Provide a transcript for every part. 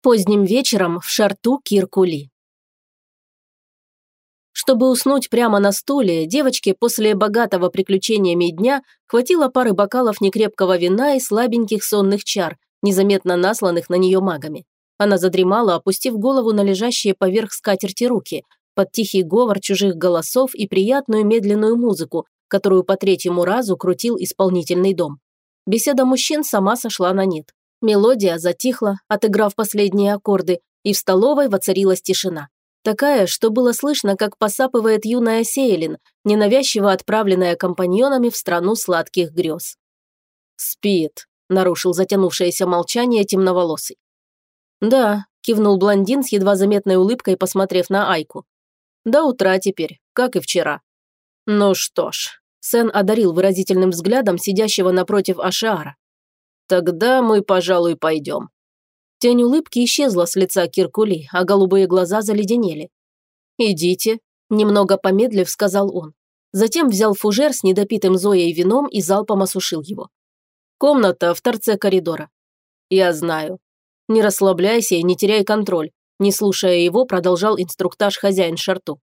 Поздним вечером в шарту Киркули. Чтобы уснуть прямо на стуле, девочке после богатого приключениями дня хватило пары бокалов некрепкого вина и слабеньких сонных чар, незаметно насланных на нее магами. Она задремала, опустив голову на лежащие поверх скатерти руки, под тихий говор чужих голосов и приятную медленную музыку, которую по третьему разу крутил исполнительный дом. Беседа мужчин сама сошла на нет. Мелодия затихла, отыграв последние аккорды, и в столовой воцарилась тишина. Такая, что было слышно, как посапывает юная Сейлин, ненавязчиво отправленная компаньонами в страну сладких грез. «Спит», – нарушил затянувшееся молчание темноволосый. «Да», – кивнул блондин с едва заметной улыбкой, посмотрев на Айку. «До утра теперь, как и вчера». «Ну что ж», – Сен одарил выразительным взглядом сидящего напротив Ашиара. «Тогда мы, пожалуй, пойдем». Тень улыбки исчезла с лица Киркули, а голубые глаза заледенели. «Идите», – немного помедлив сказал он. Затем взял фужер с недопитым Зоей вином и залпом осушил его. «Комната в торце коридора». «Я знаю». «Не расслабляйся и не теряй контроль», – не слушая его, продолжал инструктаж хозяин Шарту.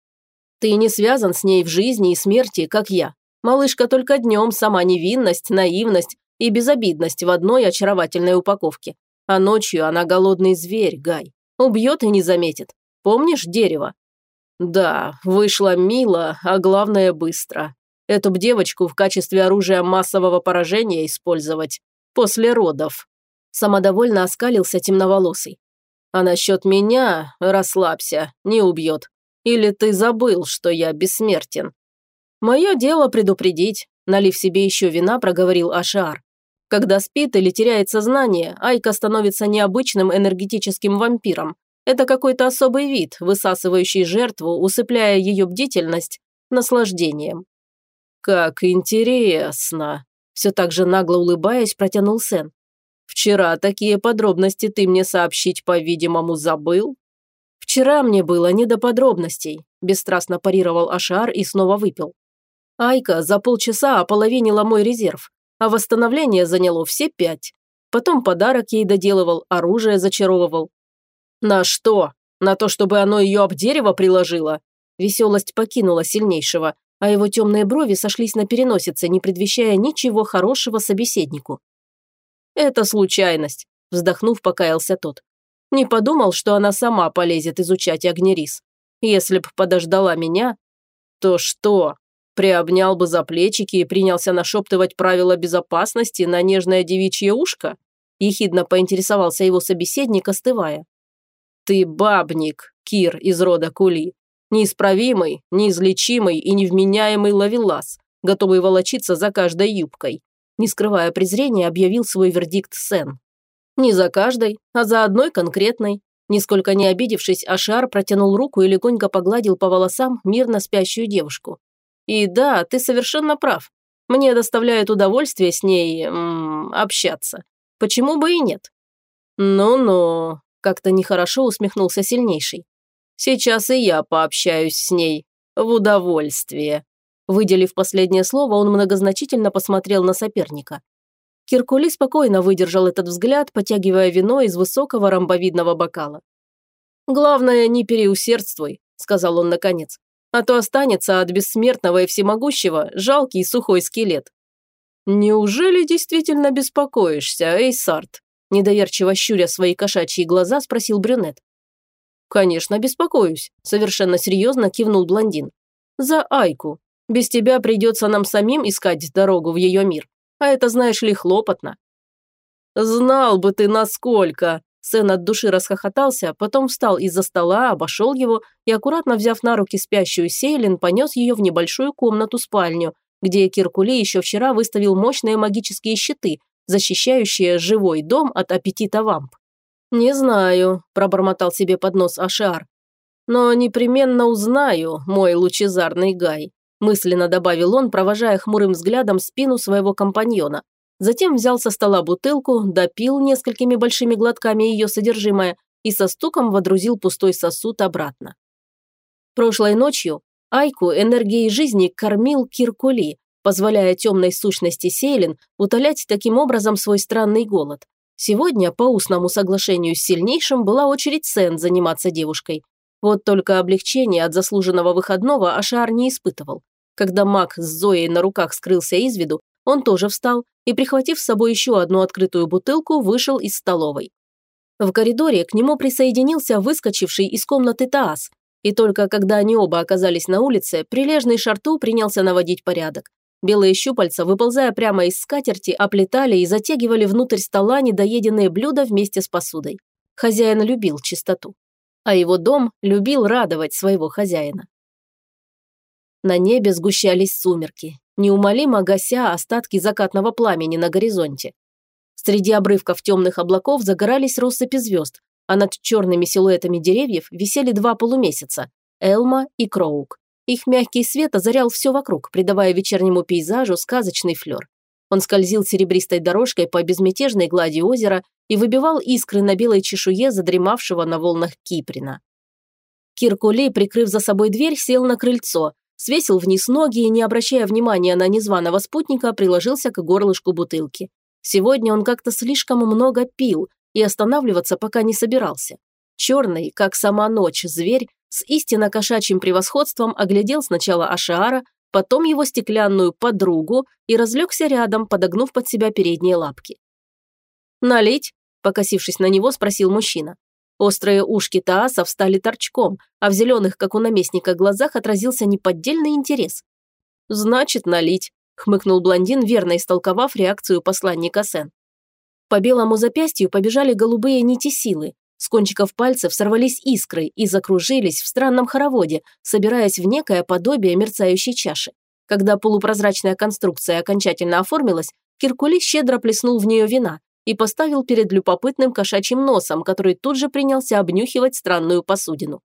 «Ты не связан с ней в жизни и смерти, как я. Малышка только днем сама невинность, наивность, и безобидность в одной очаровательной упаковке. А ночью она голодный зверь, Гай. Убьет и не заметит. Помнишь дерево? Да, вышло мило, а главное быстро. Эту б девочку в качестве оружия массового поражения использовать. После родов. Самодовольно оскалился темноволосый. А насчет меня расслабься, не убьет. Или ты забыл, что я бессмертен? Мое дело предупредить, налив себе еще вина, проговорил Ашар. Когда спит или теряет сознание, Айка становится необычным энергетическим вампиром. Это какой-то особый вид, высасывающий жертву, усыпляя ее бдительность, наслаждением. «Как интересно!» Все так же нагло улыбаясь, протянул Сен. «Вчера такие подробности ты мне сообщить, по-видимому, забыл?» «Вчера мне было не до подробностей», – бесстрастно парировал Ашар и снова выпил. Айка за полчаса ополовинила мой резерв а восстановление заняло все пять. Потом подарок ей доделывал, оружие зачаровывал. На что? На то, чтобы оно ее об дерево приложило? Веселость покинула сильнейшего, а его темные брови сошлись на переносице, не предвещая ничего хорошего собеседнику. «Это случайность», – вздохнув, покаялся тот. «Не подумал, что она сама полезет изучать огнерис. Если б подождала меня, то что? Приобнял бы за плечики и принялся нашептывать правила безопасности на нежное девичье ушко? Ехидно поинтересовался его собеседник, остывая. Ты бабник, Кир из рода Кули. Неисправимый, неизлечимый и невменяемый ловелас, готовый волочиться за каждой юбкой. Не скрывая презрения, объявил свой вердикт Сен. Не за каждой, а за одной конкретной. Нисколько не обидевшись, Ашар протянул руку и легонько погладил по волосам мирно спящую девушку. И да, ты совершенно прав. Мне доставляет удовольствие с ней м, общаться. Почему бы и нет? Ну-ну, как-то нехорошо усмехнулся сильнейший. Сейчас и я пообщаюсь с ней. В удовольствие. Выделив последнее слово, он многозначительно посмотрел на соперника. Киркули спокойно выдержал этот взгляд, потягивая вино из высокого ромбовидного бокала. «Главное, не переусердствуй», – сказал он наконец а то останется от бессмертного и всемогущего жалкий сухой скелет. «Неужели действительно беспокоишься, Эйсарт?» Недоверчиво щуря свои кошачьи глаза, спросил брюнет. «Конечно, беспокоюсь», – совершенно серьезно кивнул блондин. «За Айку. Без тебя придется нам самим искать дорогу в ее мир. А это, знаешь ли, хлопотно». «Знал бы ты, насколько!» Сэн от души расхохотался, потом встал из-за стола, обошел его и, аккуратно взяв на руки спящую Сейлин, понес ее в небольшую комнату-спальню, где Киркули еще вчера выставил мощные магические щиты, защищающие живой дом от аппетита вамп. «Не знаю», – пробормотал себе под нос Ашар. «Но непременно узнаю, мой лучезарный Гай», – мысленно добавил он, провожая хмурым взглядом спину своего компаньона. Затем взял со стола бутылку, допил несколькими большими глотками ее содержимое и со стуком водрузил пустой сосуд обратно. Прошлой ночью Айку энергией жизни кормил Киркули, позволяя темной сущности Сейлин утолять таким образом свой странный голод. Сегодня, по устному соглашению с сильнейшим, была очередь Сен заниматься девушкой. Вот только облегчение от заслуженного выходного Ашар не испытывал. Когда маг с Зоей на руках скрылся из виду, он тоже встал и, прихватив с собой еще одну открытую бутылку, вышел из столовой. В коридоре к нему присоединился выскочивший из комнаты Таас, и только когда они оба оказались на улице, прилежный Шарту принялся наводить порядок. Белые щупальца, выползая прямо из скатерти, оплетали и затягивали внутрь стола недоеденные блюда вместе с посудой. Хозяин любил чистоту. А его дом любил радовать своего хозяина. На небе сгущались сумерки, неумолимо гася остатки закатного пламени на горизонте. Среди обрывков темных облаков загорались россыпи звезд, а над черными силуэтами деревьев висели два полумесяца – Элма и Кроук. Их мягкий свет озарял все вокруг, придавая вечернему пейзажу сказочный флер. Он скользил серебристой дорожкой по безмятежной глади озера и выбивал искры на белой чешуе задремавшего на волнах Киприна. Киркули, прикрыв за собой дверь, сел на крыльцо, свесил вниз ноги и, не обращая внимания на незваного спутника, приложился к горлышку бутылки. Сегодня он как-то слишком много пил и останавливаться пока не собирался. Черный, как сама ночь, зверь с истинно кошачьим превосходством оглядел сначала Ашиара, потом его стеклянную подругу и разлегся рядом, подогнув под себя передние лапки. «Налить?» – покосившись на него, спросил мужчина. Острые ушки Тааса встали торчком, а в зеленых, как у наместника, глазах отразился неподдельный интерес. «Значит, налить», – хмыкнул блондин, верно истолковав реакцию посланника Сен. По белому запястью побежали голубые нити силы. С кончиков пальцев сорвались искры и закружились в странном хороводе, собираясь в некое подобие мерцающей чаши. Когда полупрозрачная конструкция окончательно оформилась, Киркули щедро плеснул в нее вина, и поставил перед любопытным кошачьим носом, который тут же принялся обнюхивать странную посудину.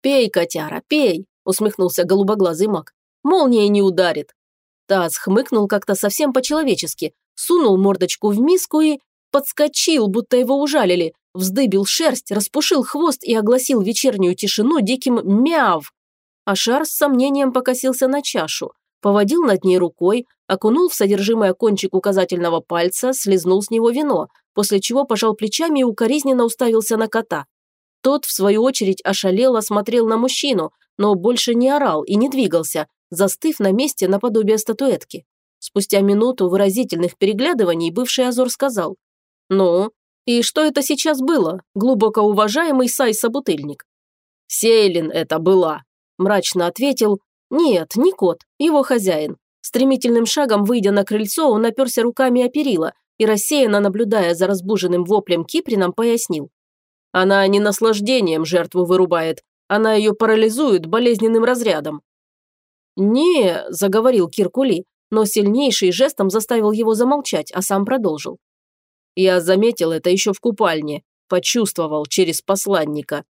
«Пей, котяра, пей!» – усмехнулся голубоглазый маг. «Молния не ударит!» Таз хмыкнул как-то совсем по-человечески, сунул мордочку в миску и подскочил, будто его ужалили, вздыбил шерсть, распушил хвост и огласил вечернюю тишину диким мяв. А шар с сомнением покосился на чашу, поводил над ней рукой, окунул в содержимое кончик указательного пальца, слезнул с него вино, после чего пожал плечами и укоризненно уставился на кота. Тот, в свою очередь, ошалело смотрел на мужчину, но больше не орал и не двигался, застыв на месте наподобие статуэтки. Спустя минуту выразительных переглядываний бывший Азор сказал. «Ну, и что это сейчас было, глубоко уважаемый Сай-собутыльник?» «Сейлин это была», – мрачно ответил. «Нет, не кот, его хозяин. Стремительным шагом, выйдя на крыльцо, он оперся руками о перила и, рассеянно наблюдая за разбуженным воплем Киприном, пояснил. Она не наслаждением жертву вырубает, она ее парализует болезненным разрядом. «Не», – заговорил Киркули, но сильнейший жестом заставил его замолчать, а сам продолжил. «Я заметил это еще в купальне, почувствовал через посланника.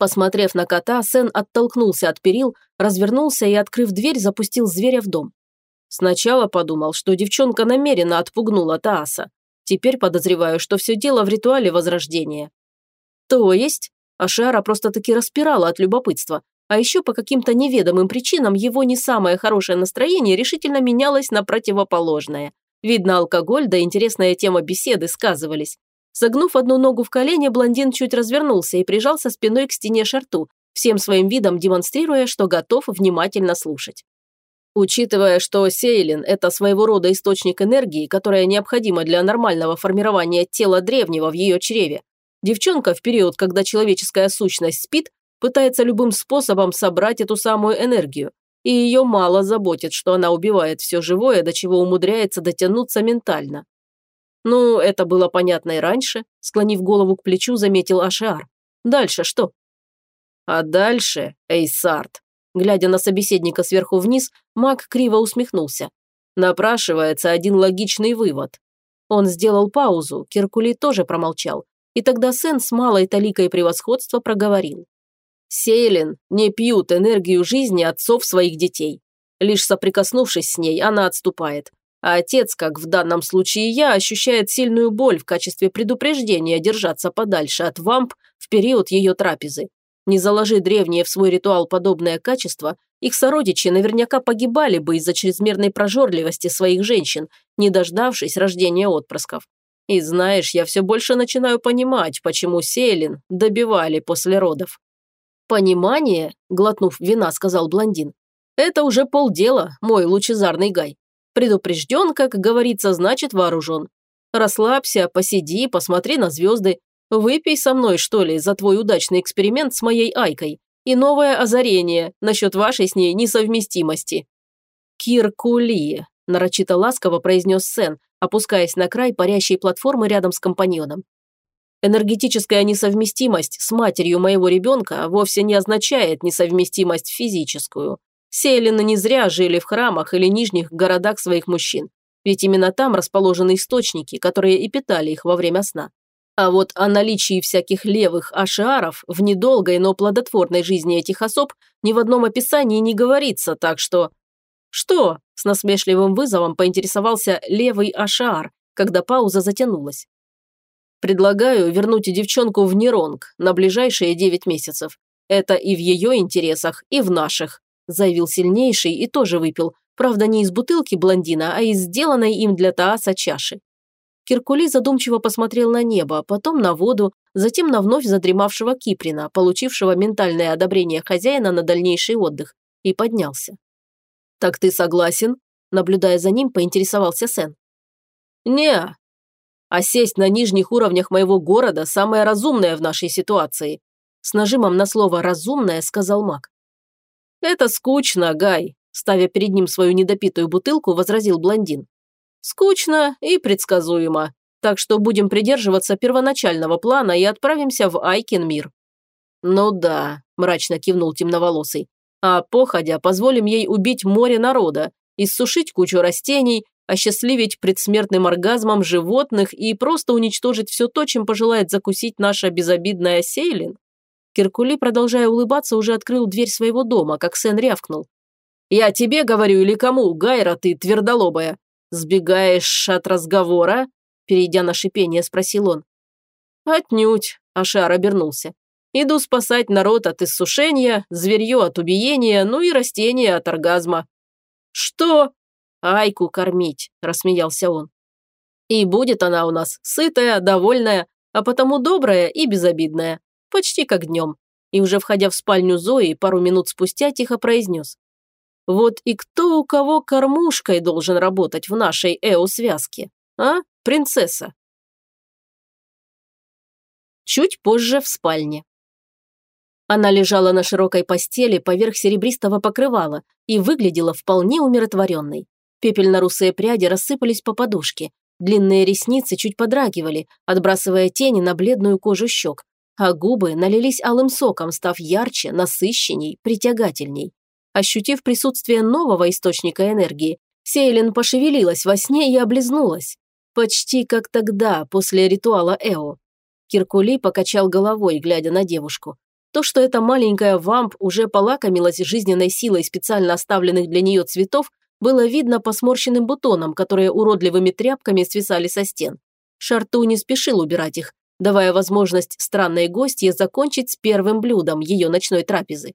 Посмотрев на кота, Сен оттолкнулся от перил, развернулся и, открыв дверь, запустил зверя в дом. Сначала подумал, что девчонка намеренно отпугнула Тааса. Теперь подозреваю, что все дело в ритуале возрождения. То есть? Ашара просто-таки распирала от любопытства. А еще по каким-то неведомым причинам его не самое хорошее настроение решительно менялось на противоположное. Видно, алкоголь да интересная тема беседы сказывались. Согнув одну ногу в колене, блондин чуть развернулся и прижался спиной к стене шарту, всем своим видом демонстрируя, что готов внимательно слушать. Учитывая, что Сейлин – это своего рода источник энергии, которая необходима для нормального формирования тела древнего в ее чреве, девчонка в период, когда человеческая сущность спит, пытается любым способом собрать эту самую энергию. И ее мало заботит, что она убивает все живое, до чего умудряется дотянуться ментально. Ну, это было понятно и раньше, склонив голову к плечу, заметил Ашиар. Дальше что? А дальше, Эйсарт, Глядя на собеседника сверху вниз, маг криво усмехнулся. Напрашивается один логичный вывод. Он сделал паузу, Киркули тоже промолчал, и тогда Сен с малой таликой превосходства проговорил. Сейлин не пьют энергию жизни отцов своих детей. Лишь соприкоснувшись с ней, она отступает. А отец, как в данном случае я, ощущает сильную боль в качестве предупреждения держаться подальше от вамп в период ее трапезы. Не заложи древние в свой ритуал подобное качество, их сородичи наверняка погибали бы из-за чрезмерной прожорливости своих женщин, не дождавшись рождения отпрысков. И знаешь, я все больше начинаю понимать, почему Селин добивали после родов. «Понимание», – глотнув вина, сказал блондин, – «это уже полдела, мой лучезарный Гай. Предупрежден, как говорится, значит вооружен. Расслабься, посиди, посмотри на звезды. Выпей со мной, что ли, за твой удачный эксперимент с моей Айкой. И новое озарение насчет вашей с ней несовместимости». «Киркулия», – нарочито ласково произнес Сен, опускаясь на край парящей платформы рядом с компаньоном. Энергетическая несовместимость с матерью моего ребенка вовсе не означает несовместимость физическую. Селины не зря жили в храмах или нижних городах своих мужчин, ведь именно там расположены источники, которые и питали их во время сна. А вот о наличии всяких левых ашиаров в недолгой, но плодотворной жизни этих особ ни в одном описании не говорится, так что... «Что?» – с насмешливым вызовом поинтересовался левый ашиар, когда пауза затянулась. Предлагаю вернуть девчонку в Неронг на ближайшие девять месяцев. Это и в ее интересах, и в наших», – заявил сильнейший и тоже выпил, правда не из бутылки блондина, а из сделанной им для Тааса чаши. Киркули задумчиво посмотрел на небо, потом на воду, затем на вновь задремавшего Киприна, получившего ментальное одобрение хозяина на дальнейший отдых, и поднялся. «Так ты согласен?» Наблюдая за ним, поинтересовался Сен. «Не, а сесть на нижних уровнях моего города – самое разумное в нашей ситуации. С нажимом на слово «разумное» сказал маг. «Это скучно, Гай», – ставя перед ним свою недопитую бутылку, возразил блондин. «Скучно и предсказуемо, так что будем придерживаться первоначального плана и отправимся в Айкин мир». «Ну да», – мрачно кивнул темноволосый. «А походя позволим ей убить море народа, иссушить кучу растений, осчастливить предсмертным оргазмом животных и просто уничтожить все то, чем пожелает закусить наша безобидная Сейлин? Киркули, продолжая улыбаться, уже открыл дверь своего дома, как Сен рявкнул. «Я тебе говорю или кому, Гайра, ты твердолобая? Сбегаешь от разговора?» Перейдя на шипение, спросил он. «Отнюдь», – Ашар обернулся. «Иду спасать народ от иссушения, зверье от убиения, ну и растения от оргазма». «Что?» Айку кормить», – рассмеялся он. «И будет она у нас сытая, довольная, а потому добрая и безобидная, почти как днем». И уже входя в спальню Зои, пару минут спустя тихо произнес. «Вот и кто у кого кормушкой должен работать в нашей эо-связке, а, принцесса?» Чуть позже в спальне. Она лежала на широкой постели поверх серебристого покрывала и выглядела вполне умиротворенной. Пепельно-русые пряди рассыпались по подушке. Длинные ресницы чуть подрагивали, отбрасывая тени на бледную кожу щек, а губы налились алым соком, став ярче, насыщенней, притягательней. Ощутив присутствие нового источника энергии, Сейлин пошевелилась во сне и облизнулась. Почти как тогда, после ритуала Эо. Киркули покачал головой, глядя на девушку. То, что эта маленькая вамп уже полакомилась жизненной силой специально оставленных для нее цветов, было видно по сморщенным бутонам, которые уродливыми тряпками свисали со стен. Шарту не спешил убирать их, давая возможность странной гостье закончить с первым блюдом ее ночной трапезы.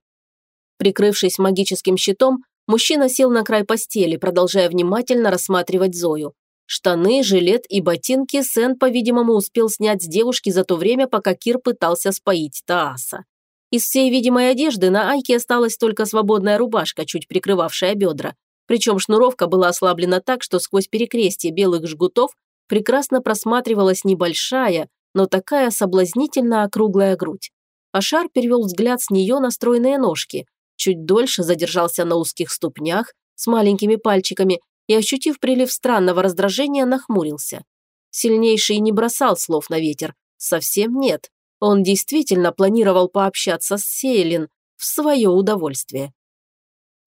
Прикрывшись магическим щитом, мужчина сел на край постели, продолжая внимательно рассматривать Зою. Штаны, жилет и ботинки Сен, по-видимому, успел снять с девушки за то время, пока Кир пытался споить Тааса. Из всей видимой одежды на Айке осталась только свободная рубашка, чуть прикрывавшая бедра, причем шнуровка была ослаблена так, что сквозь перекрестие белых жгутов прекрасно просматривалась небольшая, но такая соблазнительно округлая грудь. Ашар перевел взгляд с нее на стройные ножки, чуть дольше задержался на узких ступнях с маленькими пальчиками и, ощутив прилив странного раздражения, нахмурился. Сильнейший не бросал слов на ветер. Совсем нет. Он действительно планировал пообщаться с Сейлин в свое удовольствие.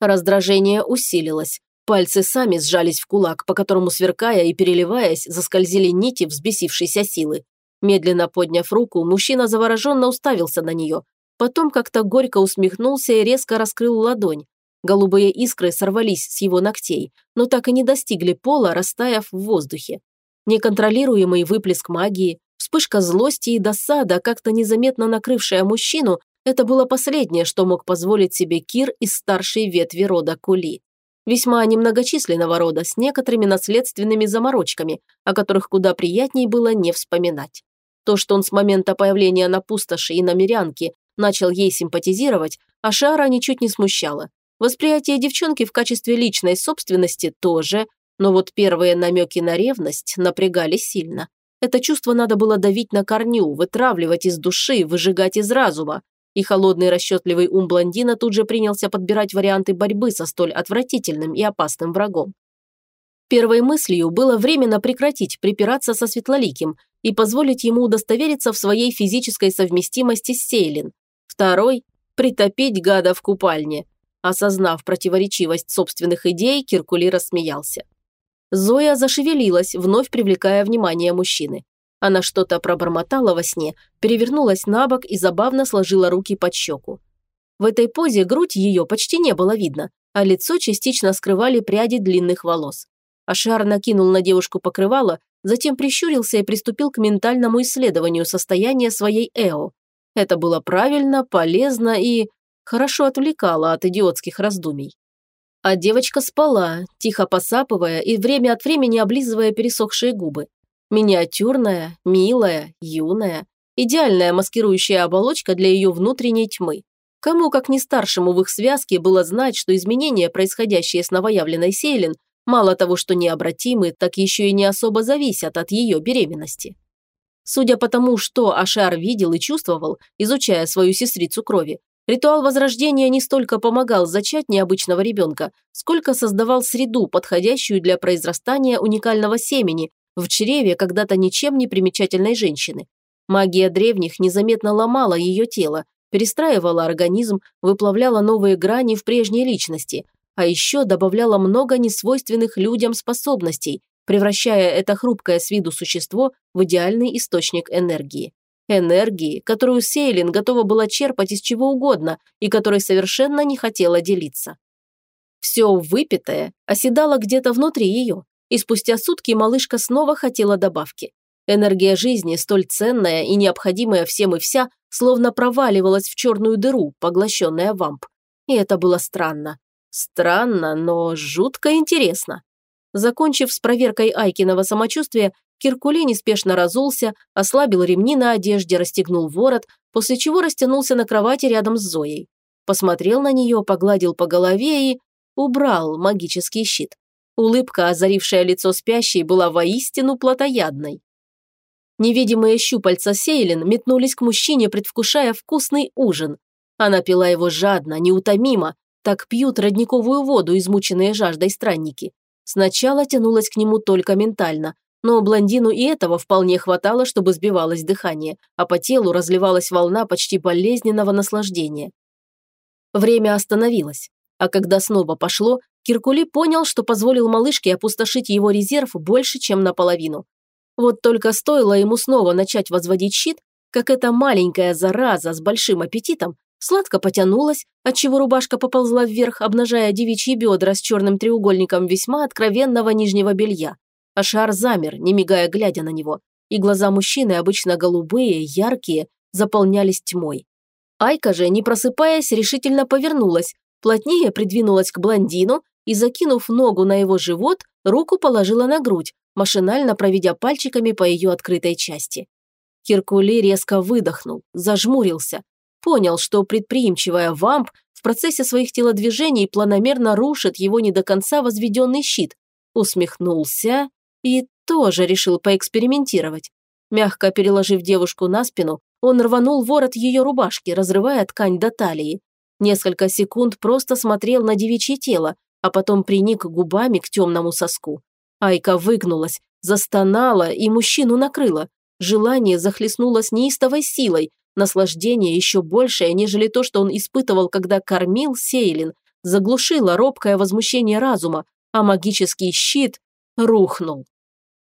Раздражение усилилось. Пальцы сами сжались в кулак, по которому, сверкая и переливаясь, заскользили нити взбесившейся силы. Медленно подняв руку, мужчина завороженно уставился на нее. Потом как-то горько усмехнулся и резко раскрыл ладонь. Голубые искры сорвались с его ногтей, но так и не достигли пола, растаяв в воздухе. Неконтролируемый выплеск магии, вспышка злости и досада, как-то незаметно накрывшая мужчину, это было последнее, что мог позволить себе Кир из старшей ветви рода Кули. весьма немногочисленного рода, с некоторыми наследственными заморочками, о которых куда приятней было не вспоминать. То, что он с момента появления на пустоши и на мирянке начал ей симпатизировать, Ашара ничуть не смущало. Восприятие девчонки в качестве личной собственности тоже, но вот первые намеки на ревность напрягали сильно. Это чувство надо было давить на корню, вытравливать из души, выжигать из разума. И холодный расчетливый ум блондина тут же принялся подбирать варианты борьбы со столь отвратительным и опасным врагом. Первой мыслью было временно прекратить припираться со Светлоликим и позволить ему удостовериться в своей физической совместимости с Сейлин. Второй – притопить гада в купальне. Осознав противоречивость собственных идей, Киркули рассмеялся. Зоя зашевелилась, вновь привлекая внимание мужчины. Она что-то пробормотала во сне, перевернулась на бок и забавно сложила руки под щеку. В этой позе грудь ее почти не было видно, а лицо частично скрывали пряди длинных волос. Ашар накинул на девушку покрывало, затем прищурился и приступил к ментальному исследованию состояния своей Эо. Это было правильно, полезно и хорошо отвлекало от идиотских раздумий. А девочка спала, тихо посапывая и время от времени облизывая пересохшие губы. Миниатюрная, милая, юная, идеальная маскирующая оболочка для ее внутренней тьмы. Кому, как не старшему в их связке, было знать, что изменения, происходящие с новоявленной Сейлин, мало того, что необратимы, так еще и не особо зависят от ее беременности. Судя по тому, что Ашар видел и чувствовал, изучая свою сестрицу крови, Ритуал возрождения не столько помогал зачать необычного ребенка, сколько создавал среду, подходящую для произрастания уникального семени в чреве когда-то ничем не примечательной женщины. Магия древних незаметно ломала ее тело, перестраивала организм, выплавляла новые грани в прежней личности, а еще добавляла много несвойственных людям способностей, превращая это хрупкое с виду существо в идеальный источник энергии. Энергии, которую Сейлин готова была черпать из чего угодно и которой совершенно не хотела делиться. Все выпитое оседало где-то внутри ее, и спустя сутки малышка снова хотела добавки. Энергия жизни, столь ценная и необходимая всем и вся, словно проваливалась в черную дыру, поглощенная вамп. И это было странно. Странно, но жутко интересно. Закончив с проверкой Айкиного самочувствия, Киркуле неспешно разулся, ослабил ремни на одежде, расстегнул ворот, после чего растянулся на кровати рядом с Зоей. Посмотрел на нее, погладил по голове и... убрал магический щит. Улыбка, озарившая лицо спящей, была воистину плотоядной. Невидимые щупальца Сейлин метнулись к мужчине, предвкушая вкусный ужин. Она пила его жадно, неутомимо, так пьют родниковую воду, измученные жаждой странники. Сначала тянулась к нему только ментально, но блондину и этого вполне хватало, чтобы сбивалось дыхание, а по телу разливалась волна почти болезненного наслаждения. Время остановилось, а когда снова пошло, Киркули понял, что позволил малышке опустошить его резерв больше, чем наполовину. Вот только стоило ему снова начать возводить щит, как эта маленькая зараза с большим аппетитом сладко потянулась, отчего рубашка поползла вверх, обнажая девичьи бедра с черным треугольником весьма откровенного нижнего белья. Ашар замер, не мигая глядя на него, и глаза мужчины, обычно голубые, яркие, заполнялись тьмой. Айка же, не просыпаясь, решительно повернулась, плотнее придвинулась к блондину и, закинув ногу на его живот, руку положила на грудь, машинально проведя пальчиками по ее открытой части. Киркули резко выдохнул, зажмурился, понял, что предприимчивая вамп в процессе своих телодвижений планомерно рушит его не до конца возведенный щит, усмехнулся и тоже решил поэкспериментировать. Мягко переложив девушку на спину, он рванул ворот ее рубашки, разрывая ткань до талии. Несколько секунд просто смотрел на девичье тело, а потом приник губами к темному соску. Айка выгнулась, застонала и мужчину накрыла. Желание захлестнуло с неистовой силой, наслаждение еще большее, нежели то, что он испытывал, когда кормил Сейлин, заглушило робкое возмущение разума, а магический щит рухнул.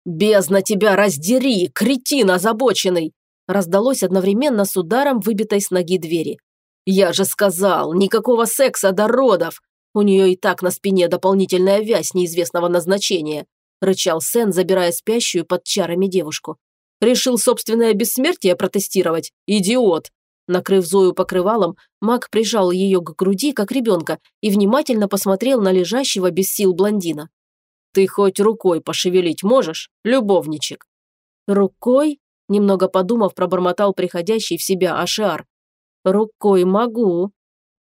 «Бездна тебя раздери, кретин озабоченный!» раздалось одновременно с ударом выбитой с ноги двери. «Я же сказал, никакого секса до родов! У нее и так на спине дополнительная вязь неизвестного назначения», рычал Сен, забирая спящую под чарами девушку. «Решил собственное бессмертие протестировать? Идиот! Накрыв Зою покрывалом, маг прижал ее к груди, как ребенка, и внимательно посмотрел на лежащего без сил блондина. «Ты хоть рукой пошевелить можешь, любовничек?» «Рукой?» – немного подумав, пробормотал приходящий в себя Ашиар. «Рукой могу».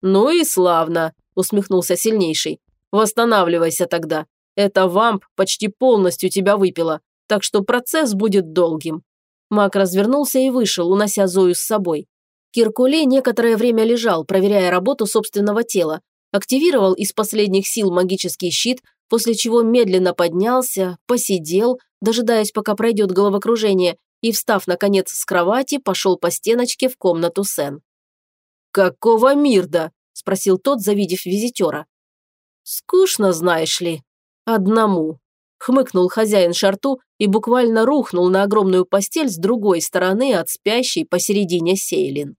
«Ну и славно», – усмехнулся сильнейший. «Восстанавливайся тогда. Эта вамп почти полностью тебя выпила, так что процесс будет долгим». Маг развернулся и вышел, унося Зою с собой. Киркуле некоторое время лежал, проверяя работу собственного тела, активировал из последних сил магический щит, после чего медленно поднялся, посидел, дожидаясь, пока пройдет головокружение, и, встав, наконец, с кровати, пошел по стеночке в комнату Сен. «Какого мирда?» – спросил тот, завидев визитера. «Скучно, знаешь ли. Одному», – хмыкнул хозяин шарту и буквально рухнул на огромную постель с другой стороны от спящей посередине Сейлин.